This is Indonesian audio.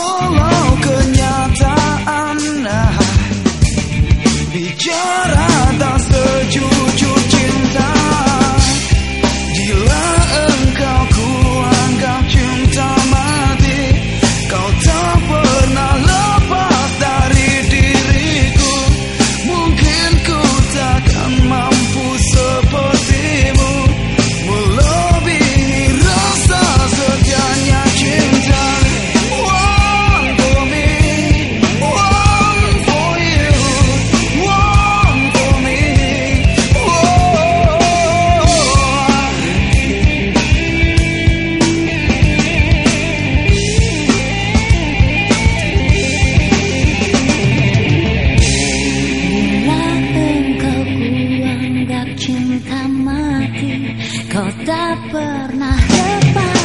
Oh. mati. Kau tak pernah lepas.